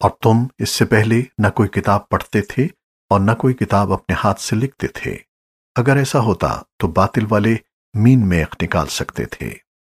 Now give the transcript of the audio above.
اور تم اس سے پہلے نہ کوئی کتاب پڑھتے تھے اور نہ کوئی کتاب اپنے ہاتھ سے لکھتے تھے۔ اگر ایسا ہوتا تو باطل والے مین میخ نکال سکتے تھے۔